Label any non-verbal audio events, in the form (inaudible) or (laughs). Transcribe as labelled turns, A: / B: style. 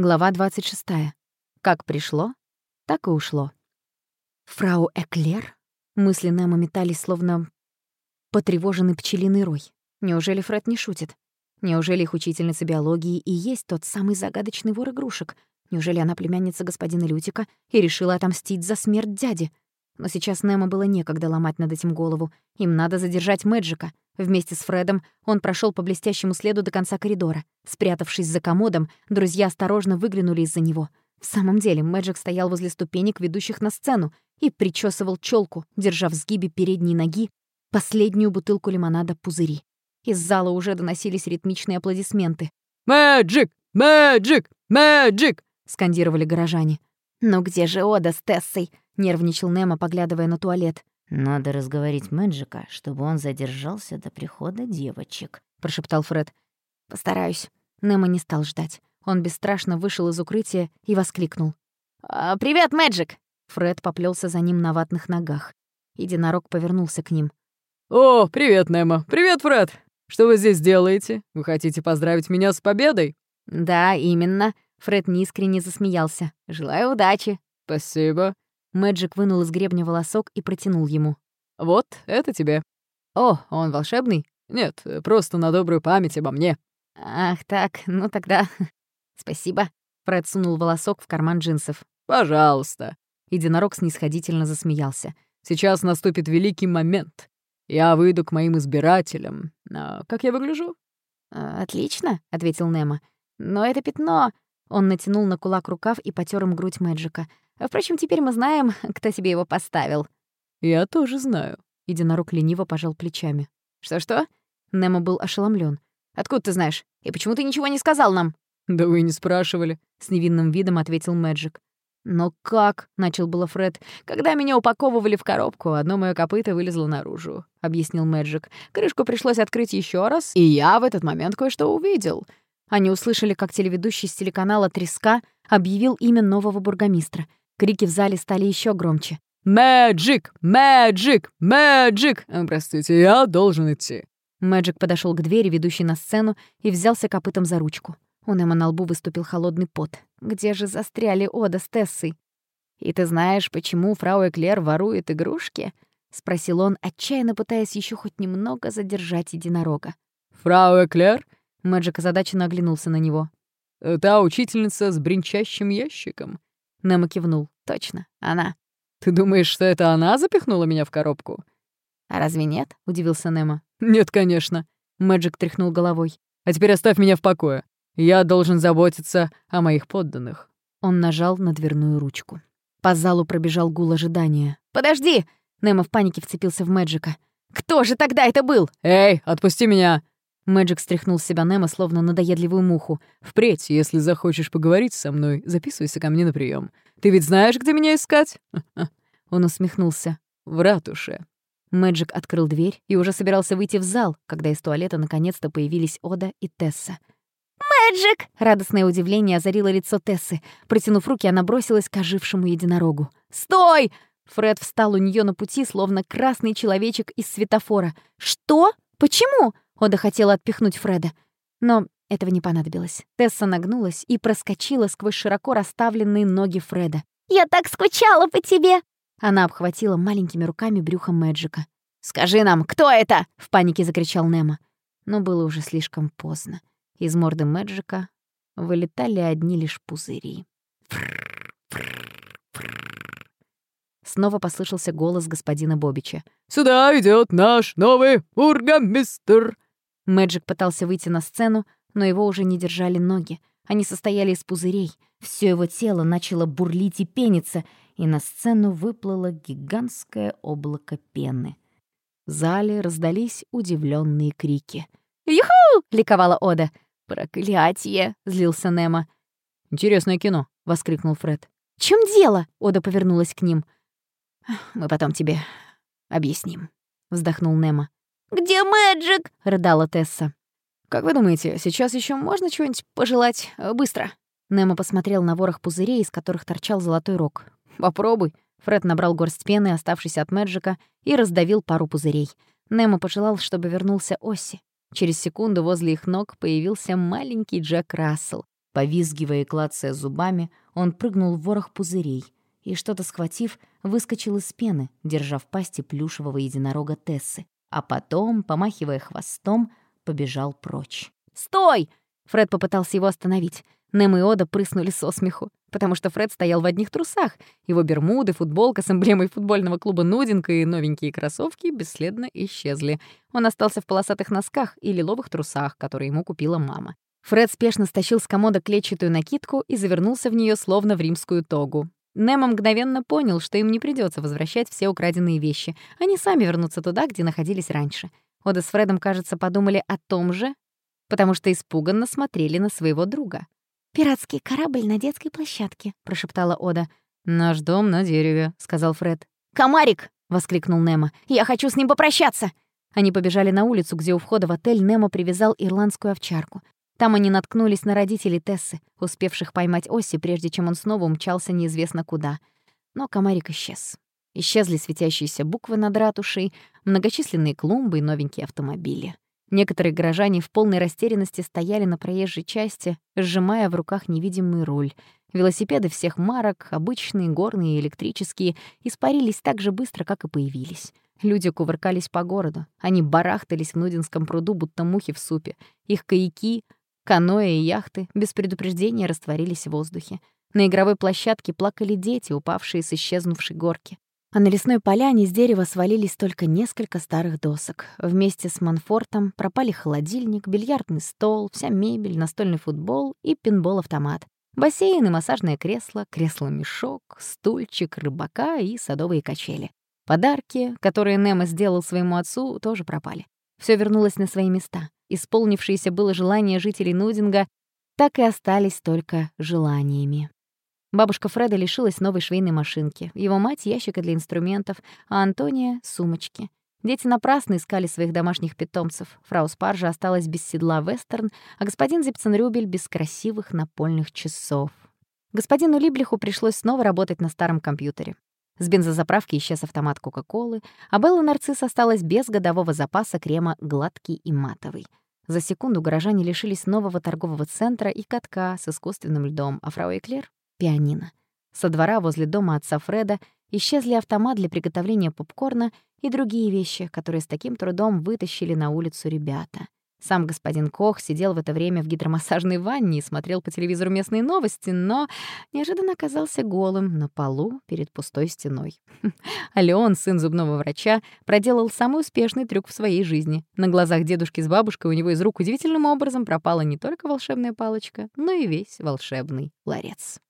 A: Глава 26. Как пришло, так и ушло. Фрау Эклер? Мысли Немо метались, словно потревоженный пчелиный рой. Неужели Фред не шутит? Неужели их учительница биологии и есть тот самый загадочный вор игрушек? Неужели она племянница господина Лютика и решила отомстить за смерть дяди? Но сейчас Немо было некогда ломать над этим голову. Им надо задержать Мэджика. Вместе с Фредом он прошел по блестящему следу до конца коридора. Спрятавшись за комодом, друзья осторожно выглянули из-за него. В самом деле, Мэджик стоял возле ступенек, ведущих на сцену, и причесывал челку, держа в сгибе передней ноги последнюю бутылку лимонада пузыри. Из зала уже доносились ритмичные аплодисменты.
B: «Мэджик! Мэджик! Мэджик!»
A: — скандировали горожане. «Ну где же Ода с Тессой?» — нервничал Немо, поглядывая на туалет.
C: «Надо разговорить Мэджика, чтобы он задержался до прихода девочек», —
A: прошептал Фред. «Постараюсь». Немо не стал ждать. Он бесстрашно вышел из укрытия и воскликнул. «А, «Привет, Мэджик!» Фред поплелся за ним на ватных ногах. Единорог повернулся к ним.
B: «О, привет, Немо! Привет, Фред! Что вы здесь делаете? Вы хотите поздравить меня с победой?»
A: «Да, именно». Фред неискренне засмеялся. «Желаю удачи».
B: «Спасибо».
A: Мэджик вынул из гребня волосок и протянул ему.
B: «Вот, это тебе». «О, он волшебный?» «Нет, просто на добрую память обо мне».
A: «Ах так, ну тогда (laughs) спасибо». Фред сунул волосок в карман джинсов.
B: «Пожалуйста».
A: Единорог снисходительно засмеялся.
B: «Сейчас наступит великий момент. Я выйду к моим избирателям. А как я выгляжу?»
A: «А, «Отлично», — ответил Немо. «Но это пятно...» Он натянул на кулак рукав и потер им грудь Мэджика. «Впрочем, теперь мы знаем, (laughs) кто тебе его поставил».
B: «Я тоже знаю».
A: Единорог лениво пожал плечами. «Что-что?» Немо был ошеломлен. «Откуда ты знаешь? И почему ты ничего не сказал нам?»
B: «Да вы не спрашивали», — с невинным видом ответил Мэджик.
A: «Но как?» — начал было Фред. «Когда меня упаковывали в коробку, одно моё копыто вылезло наружу», — объяснил Мэджик. «Крышку пришлось открыть ещё раз, и я в этот момент кое-что увидел». Они услышали, как телеведущий с телеканала «Треска» объявил имя нового бургомистра. Крики в зале стали ещё громче.
B: «Мэджик! Мэджик! Мэджик!» «Простите, я должен идти».
A: Мэджик подошёл к двери, ведущей на сцену, и взялся копытом за ручку. У Немо на лбу выступил холодный пот. Где же застряли Ода с Тессой? «И ты знаешь, почему фрау Эклер ворует игрушки?» — спросил он, отчаянно пытаясь еще хоть немного задержать единорога.
B: «Фрау Эклер?»
A: — Мэджик озадаченно оглянулся на него.
B: «Та учительница с бренчащим ящиком?»
A: Немо кивнул. «Точно, она».
B: «Ты думаешь, что это она запихнула меня в коробку?»
A: «А разве нет?» — удивился Немо.
B: «Нет, конечно».
A: Мэджик тряхнул головой.
B: «А теперь оставь меня в покое. Я должен заботиться о моих подданных».
A: Он нажал на дверную ручку. По залу пробежал гул ожидания. «Подожди!» Немо в панике вцепился в Мэджика. «Кто же тогда это был?»
B: «Эй, отпусти меня!»
A: Мэджик стряхнул с себя Немо, словно надоедливую муху.
B: «Впредь, если захочешь поговорить со мной, записывайся ко мне на прием. Ты ведь знаешь, где меня искать?» (laughs)
A: Он усмехнулся.
B: «В ратуше».
A: Мэджик открыл дверь и уже собирался выйти в зал, когда из туалета наконец-то появились Ода и Тесса. «Мэджик!» — радостное удивление озарило лицо Тессы. Протянув руки, она бросилась к ожившему единорогу. «Стой!» Фред встал у нее на пути, словно красный человечек из светофора. «Что? Почему?» Ода хотела отпихнуть Фреда. Но этого не понадобилось. Тесса нагнулась и проскочила сквозь широко расставленные ноги Фреда. «Я так скучала по тебе!» Она обхватила маленькими руками брюхо Мэджика. «Скажи нам, кто это?» — в панике закричал Немо. Но было уже слишком поздно. Из морды Мэджика вылетали одни лишь пузыри. Снова послышался голос господина Бобича.
B: «Сюда идет наш новый бургомистр!»
A: Мэджик пытался выйти на сцену, но его уже не держали ноги. Они состояли из пузырей. Все его тело начало бурлить и пениться, и на сцену выплыло гигантское облако пены. В зале раздались удивленные крики. «Юху!» — ликовала Ода. «Проклятие!» — злился Немо.
B: «Интересное кино!» — воскликнул Фред.
A: «В чём дело?» — Ода повернулась к ним. «Мы потом тебе объясним», — вздохнул Немо. «Где Мэджик?» — рыдала Тесса. «Как вы думаете, сейчас еще можно чего-нибудь пожелать? Быстро!» Немо посмотрел на ворох пузырей, из которых торчал золотой рог. «Попробуй». Фред набрал горсть пены, оставшейся от Мэджика, и раздавил пару пузырей. Немо пожелал, чтобы вернулся Оси. Через секунду возле их ног появился маленький Джек Рассел.
C: Повизгивая и клацая зубами, он прыгнул в ворох пузырей и, что-то схватив, выскочил из пены, держа в пасти плюшевого единорога Тессы, а потом, помахивая хвостом, побежал прочь.
A: «Стой!» Фред попытался его остановить. Нэм и Ода прыснули со смеху, потому что Фред стоял в одних трусах. Его бермуды, футболка с эмблемой футбольного клуба «Нудинка» и новенькие кроссовки бесследно исчезли. Он остался в полосатых носках и лиловых трусах, которые ему купила мама. Фред спешно стащил с комода клетчатую накидку и завернулся в нее словно в римскую тогу. Немо мгновенно понял, что им не придется возвращать все украденные вещи. Они сами вернутся туда, где находились раньше. Ода с Фредом, кажется, подумали о том же, потому что испуганно смотрели на своего друга. «Пиратский корабль на детской площадке», — прошептала Ода.
B: «Наш дом на дереве», — сказал Фред.
A: «Комарик!» — воскликнул Немо. «Я хочу с ним попрощаться!» Они побежали на улицу, где у входа в отель Немо привязал ирландскую овчарку. Там они наткнулись на родителей Тессы, успевших поймать Оси, прежде чем он снова умчался неизвестно куда. Но комарик исчез. Исчезли светящиеся буквы над ратушей, многочисленные клумбы и новенькие автомобили. Некоторые горожане в полной растерянности стояли на проезжей части, сжимая в руках невидимый руль. Велосипеды всех марок, обычные, горные и электрические, испарились так же быстро, как и появились. Люди кувыркались по городу. Они барахтались в Нудинском пруду, будто мухи в супе. Их каяки, Каноэ и яхты без предупреждения растворились в воздухе. На игровой площадке плакали дети, упавшие с исчезнувшей горки. А на лесной поляне с дерева свалились только несколько старых досок. Вместе с Манфортом пропали холодильник, бильярдный стол, вся мебель, настольный футбол и пинбол-автомат. Бассейн и массажное кресло, кресло-мешок, стульчик, рыбака и садовые качели. Подарки, которые Немо сделал своему отцу, тоже пропали. Все вернулось на свои места. Исполнившиеся было желания жителей Нудинга так и остались только желаниями. Бабушка Фреда лишилась новой швейной машинки, его мать — ящика для инструментов, а Антония — сумочки. Дети напрасно искали своих домашних питомцев. Фрау Спаржа осталась без седла вестерн, а господин Зипценрюбель — без красивых напольных часов. Господину Либлиху пришлось снова работать на старом компьютере. С бензозаправки исчез автомат Кока-Колы, а Белла Нарцисс осталась без годового запаса крема «Гладкий и матовый». За секунду горожане лишились нового торгового центра и катка с искусственным льдом, а фрау Эклер — пианино. Со двора возле дома отца Фреда исчезли автомат для приготовления попкорна и другие вещи, которые с таким трудом вытащили на улицу ребята. Сам господин Кох сидел в это время в гидромассажной ванне и смотрел по телевизору местные новости, но неожиданно оказался голым на полу перед пустой стеной. (laughs) А Леон, сын зубного врача, проделал самый успешный трюк в своей жизни. На глазах дедушки с бабушкой у него из рук удивительным образом пропала не только волшебная палочка, но и весь волшебный ларец.